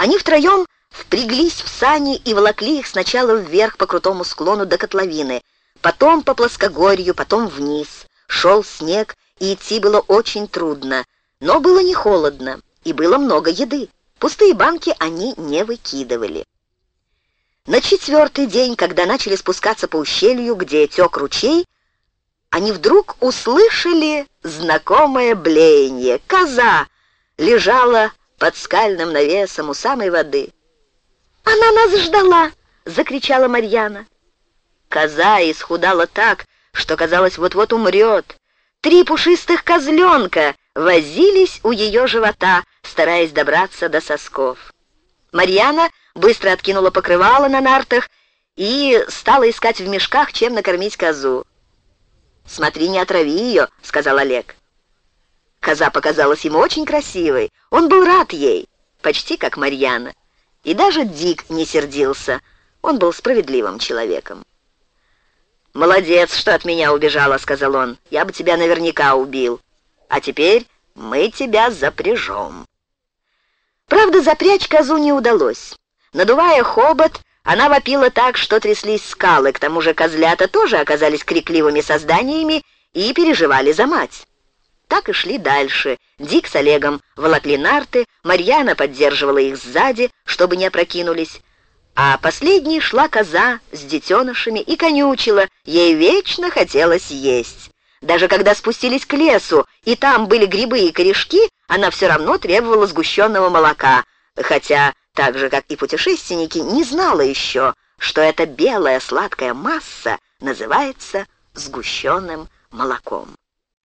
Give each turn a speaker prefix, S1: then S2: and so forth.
S1: Они втроем впряглись в сани и волокли их сначала вверх по крутому склону до котловины, потом по плоскогорью, потом вниз. Шел снег, и идти было очень трудно, но было не холодно, и было много еды. Пустые банки они не выкидывали. На четвертый день, когда начали спускаться по ущелью, где тек ручей, они вдруг услышали знакомое блеяние. Коза лежала под скальным навесом у самой воды. «Она нас ждала!» — закричала Марьяна. Коза исхудала так, что, казалось, вот-вот умрет. Три пушистых козленка возились у ее живота, стараясь добраться до сосков. Марьяна быстро откинула покрывало на нартах и стала искать в мешках, чем накормить козу. «Смотри, не отрави ее», — сказал Олег. Коза показалась ему очень красивой. Он был рад ей, почти как Марьяна. И даже Дик не сердился. Он был справедливым человеком. «Молодец, что от меня убежала», — сказал он. «Я бы тебя наверняка убил. А теперь мы тебя запряжем». Правда, запрячь козу не удалось. Надувая хобот, она вопила так, что тряслись скалы. К тому же козлята тоже оказались крикливыми созданиями и переживали за мать. Так и шли дальше. Дик с Олегом волокли нарты, Марьяна поддерживала их сзади, чтобы не опрокинулись а последней шла коза с детенышами и конючила, ей вечно хотелось есть. Даже когда спустились к лесу, и там были грибы и корешки, она все равно требовала сгущенного молока, хотя, так же, как и путешественники, не знала еще, что эта белая сладкая масса называется сгущенным молоком.